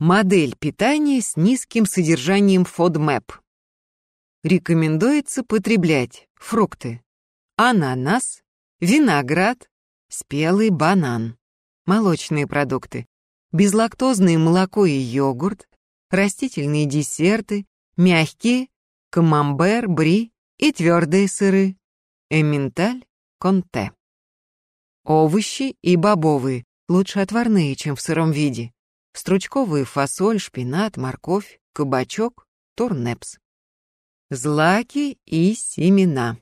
Модель питания с низким содержанием FODMAP. Рекомендуется потреблять фрукты. Ананас, виноград, спелый банан, молочные продукты, безлактозное молоко и йогурт, растительные десерты, мягкие, камамбер, бри и твердые сыры, эмменталь, конте. Овощи и бобовые, лучше отварные, чем в сыром виде. Стручковые фасоль, шпинат, морковь, кабачок, турнепс. Злаки и семена.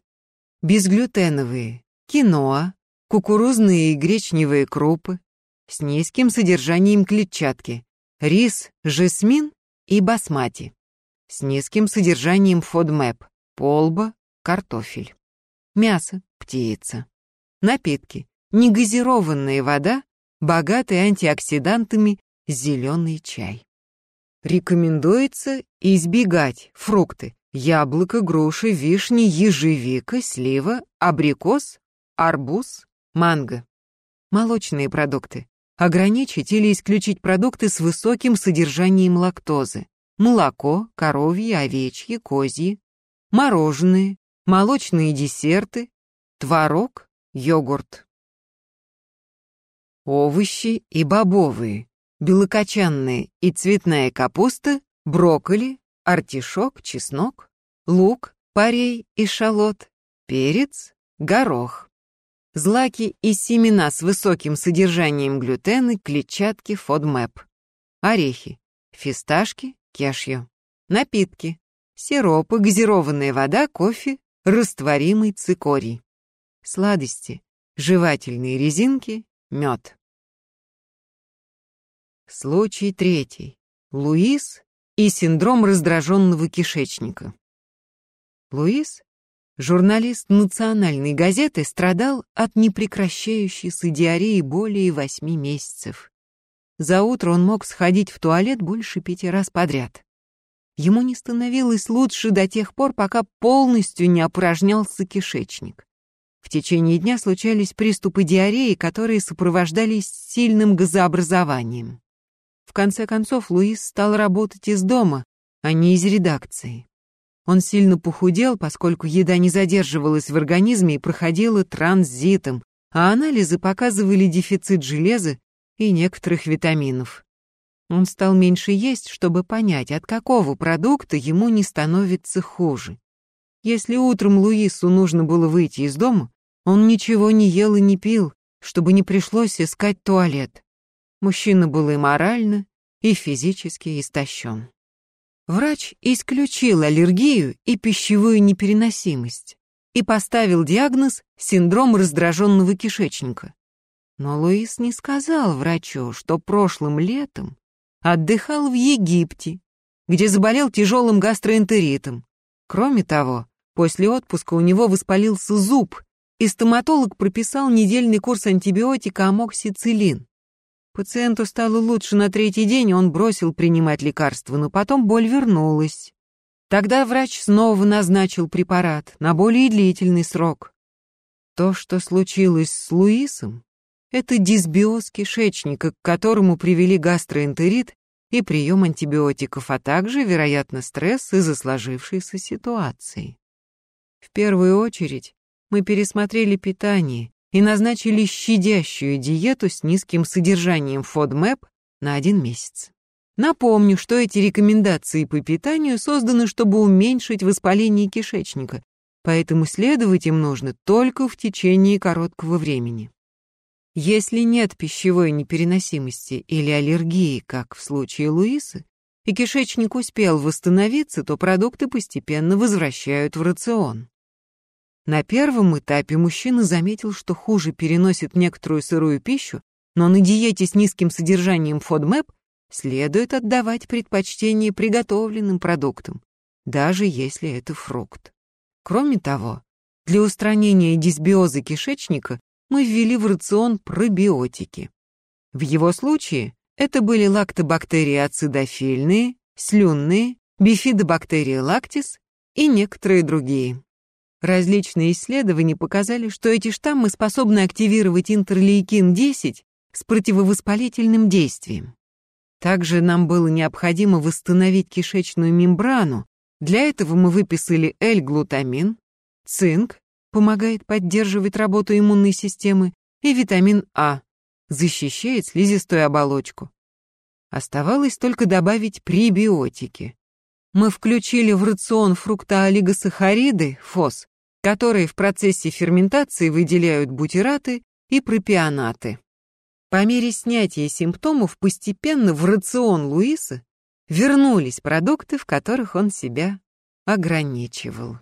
Безглютеновые, киноа, кукурузные и гречневые крупы с низким содержанием клетчатки, рис, жасмин и басмати с низким содержанием FODMAP, полба, картофель. Мясо, птица. Напитки, негазированная вода, богатые антиоксидантами зеленый чай. Рекомендуется избегать фрукты, яблоко, груши, вишни, ежевика, слива, абрикос, арбуз, манго. Молочные продукты. Ограничить или исключить продукты с высоким содержанием лактозы. Молоко, коровье, овечье, козье. Мороженые, молочные десерты, творог, йогурт. Овощи и бобовые, белокочанные и цветная капуста, брокколи, артишок, чеснок, лук, парей и шалот, перец, горох. Злаки и семена с высоким содержанием глютена, клетчатки, фодмэп. Орехи, фисташки, кешью. Напитки, сиропы, газированная вода, кофе, растворимый цикорий. Сладости, жевательные резинки, мед. Случай третий. Луис и синдром раздраженного кишечника. Луис, журналист национальной газеты, страдал от непрекращающейся диареи более восьми месяцев. За утро он мог сходить в туалет больше пяти раз подряд. Ему не становилось лучше до тех пор, пока полностью не опорожнялся кишечник. В течение дня случались приступы диареи, которые сопровождались сильным газообразованием. В конце концов, Луис стал работать из дома, а не из редакции. Он сильно похудел, поскольку еда не задерживалась в организме и проходила транзитом, а анализы показывали дефицит железа и некоторых витаминов. Он стал меньше есть, чтобы понять, от какого продукта ему не становится хуже. Если утром Луису нужно было выйти из дома, он ничего не ел и не пил, чтобы не пришлось искать туалет. Мужчина был и морально, и физически истощен. Врач исключил аллергию и пищевую непереносимость и поставил диагноз синдром раздраженного кишечника. Но Луис не сказал врачу, что прошлым летом отдыхал в Египте, где заболел тяжелым гастроэнтеритом. Кроме того, после отпуска у него воспалился зуб, и стоматолог прописал недельный курс антибиотика амоксициллин. Пациенту стало лучше на третий день, он бросил принимать лекарства, но потом боль вернулась. Тогда врач снова назначил препарат на более длительный срок. То, что случилось с Луисом, это дисбиоз кишечника, к которому привели гастроэнтерит и прием антибиотиков, а также, вероятно, стресс из-за сложившейся ситуации. В первую очередь мы пересмотрели питание и назначили щадящую диету с низким содержанием FODMAP на один месяц. Напомню, что эти рекомендации по питанию созданы, чтобы уменьшить воспаление кишечника, поэтому следовать им нужно только в течение короткого времени. Если нет пищевой непереносимости или аллергии, как в случае Луисы, и кишечник успел восстановиться, то продукты постепенно возвращают в рацион. На первом этапе мужчина заметил, что хуже переносит некоторую сырую пищу, но на диете с низким содержанием FODMAP следует отдавать предпочтение приготовленным продуктам, даже если это фрукт. Кроме того, для устранения дисбиоза кишечника мы ввели в рацион пробиотики. В его случае это были лактобактерии ацидофильные, слюнные, бифидобактерии лактис и некоторые другие. Различные исследования показали, что эти штаммы способны активировать интерлейкин-10 с противовоспалительным действием. Также нам было необходимо восстановить кишечную мембрану. Для этого мы выписали L-глутамин, цинк, помогает поддерживать работу иммунной системы, и витамин А, защищает слизистую оболочку. Оставалось только добавить пребиотики. Мы включили в рацион фруктоолигосахариды, ФОС, которые в процессе ферментации выделяют бутираты и пропионаты. По мере снятия симптомов постепенно в рацион Луиса вернулись продукты, в которых он себя ограничивал.